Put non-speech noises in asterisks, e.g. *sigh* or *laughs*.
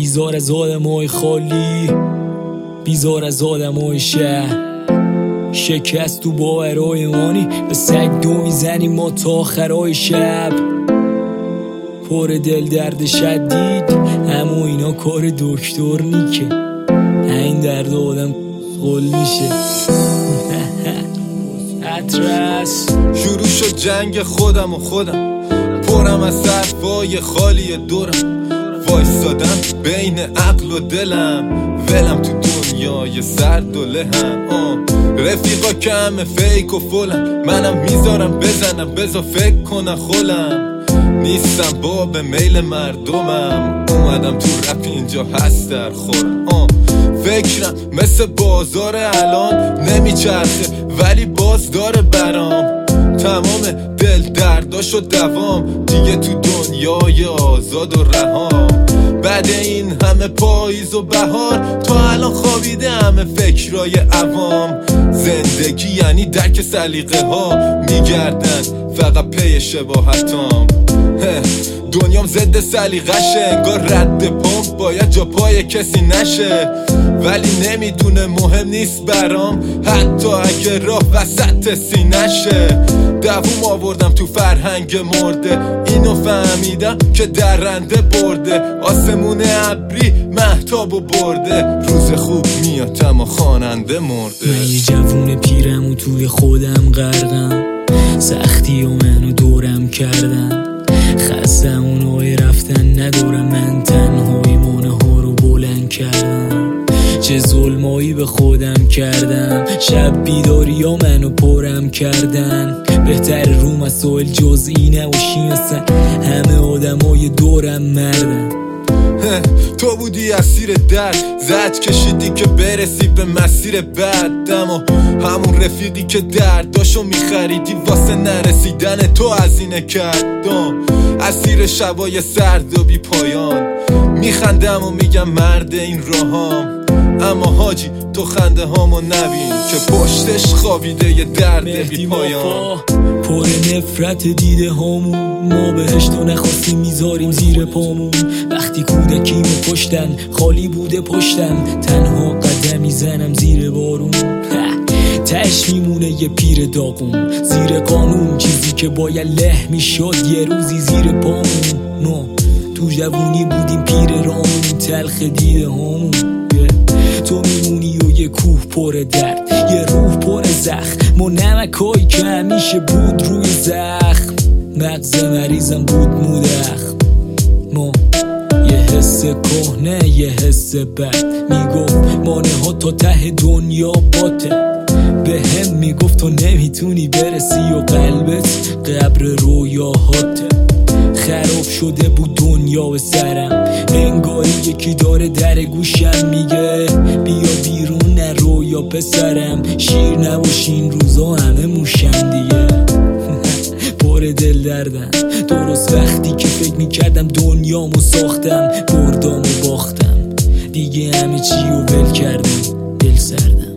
بیزار از آدمای خالی بیزار از آدمای شهر. شکست تو با مانی به سگ دو می‌زنیم ما تا آخرای شب. پر دل درد شدید اما اینا کار دکتر نیکه. این درد آدم قل میشه. *laughs* اترس شروع شد جنگ خودم و خودم. پرم از حرفای خالی دورم. وایستادم بین عقل و دلم. ولم تو دنیای سرد و لهم رفیقا کم فیک و فلم منم می‌ذارم بزنم بزا فکر کنم خولم نیستم با به میل مردمم. اومدم تو رپ اینجا هست در خورم. فکرم مثل بازار الان. نمیچرخه ولی باز داره برام. تمام دل درداش و دوام. دیگه تو دنیای آزاد و رهام. بعد این همه پاییز و بهار تا الان خوابیده همه فکرای عوام. زندگی یعنی درک سلیقه ها. میگردن فقط پی شباهتام. دنیام ضد سلیقشه انگار رد پمپ باید جا پای کسی نشه. ولی نمی‌دونه مهم نیست برام. حتی اگه راه وسط سینشه دووم آوردم تو فرهنگ مرده. اینو فهمیدم که درنده برده. آسمون ابری محتاب و برده. روز خوب میاد اما خواننده مرده. من یه جوون پیرم و توی خودم غرقم. سختی و منو دورم کردن. خستم اونهای رفتن ندارم. من تنهایی چه ظلمایی به خودم کردم. شب بیداری ها منو پرم کردن. بهتر رو مسائل جزئی نباشی اصلا. همه آدمای دورم مردن. تو بودی اسیر درد زد کشیدی که برسی به مسیر بعد. اما همون رفیقی که درداشو میخریدی واسه نرسیدن تو از اینه کردم. اسیر شبای سرد و بی پایان. میخندم و میگم مرد این راهام. اما حاجی تو خنده هامو نبین که پشتش خوابیده یه درد بی پایان. پر نفرت دیده هامون. ما بهش تو نخواستیم می‌ذاریم زیر پامون. وقتی کودکیمو پشتن خالی بوده پشتم تنها قدم می‌زنم زیر بارون. تش میمونه یه پیر داغون. زیر قانون چیزی که باید له می‌شد یه روزی زیر پامون. ما تو جوونی بودیم پیر رامون. تلخ دیده همون تو میمونی و یه کوه پر درد یه روح پر زخم. و نمکایی که همیشه بود روی زخم. مغز مریضم بود مودخ. ما یه حس کهنه یه حس بد. می‌گفت مانه ها تا ته دنیا باته. به هم می‌گفت تو نمی‌تونی برسی و قلبت قبر رویاهاته. شده بود دنیا به سرم. انگاری یکی داره در گوشم میگه بیا بیرون نرو یا پسرم. شیر نباشین روزا همه موشن دیگه. *laughs* پر دل دردم. درست وقتی که فکر می‌کردم دنیامو ساختم بردام و باختم. دیگه همه چی رو ول کردم. دل سردم.